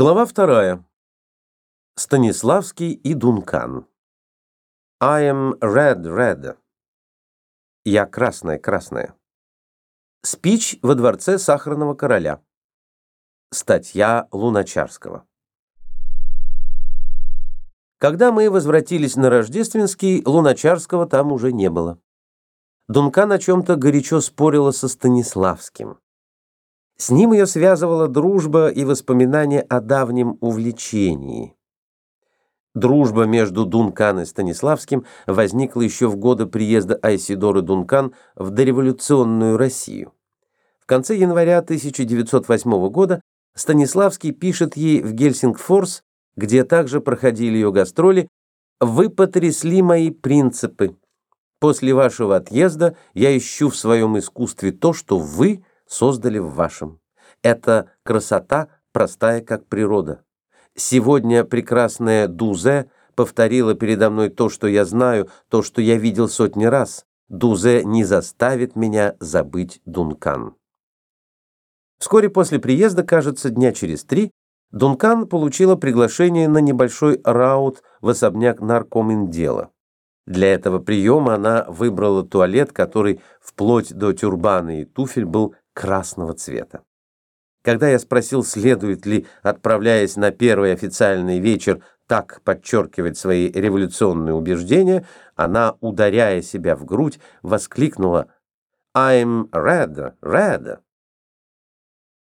Глава вторая. Станиславский и Дункан. I am red, red. Я красная, красная. Спич во дворце Сахарного короля. Статья Луначарского. Когда мы возвратились на Рождественский, Луначарского там уже не было. Дункан о чем-то горячо спорила со Станиславским. С ним ее связывала дружба и воспоминания о давнем увлечении. Дружба между Дункан и Станиславским возникла еще в годы приезда Айсидоры Дункан в дореволюционную Россию. В конце января 1908 года Станиславский пишет ей в Гельсингфорс, где также проходили ее гастроли, «Вы потрясли мои принципы. После вашего отъезда я ищу в своем искусстве то, что вы – создали в вашем. Это красота, простая как природа. Сегодня прекрасная Дузе повторила передо мной то, что я знаю, то, что я видел сотни раз. Дузе не заставит меня забыть Дункан. Вскоре после приезда, кажется, дня через три, Дункан получила приглашение на небольшой раут в особняк наркоминдела. Для этого приема она выбрала туалет, который вплоть до тюрбана и туфель был красного цвета. Когда я спросил, следует ли, отправляясь на первый официальный вечер, так подчеркивать свои революционные убеждения, она, ударяя себя в грудь, воскликнула «I'm red, red».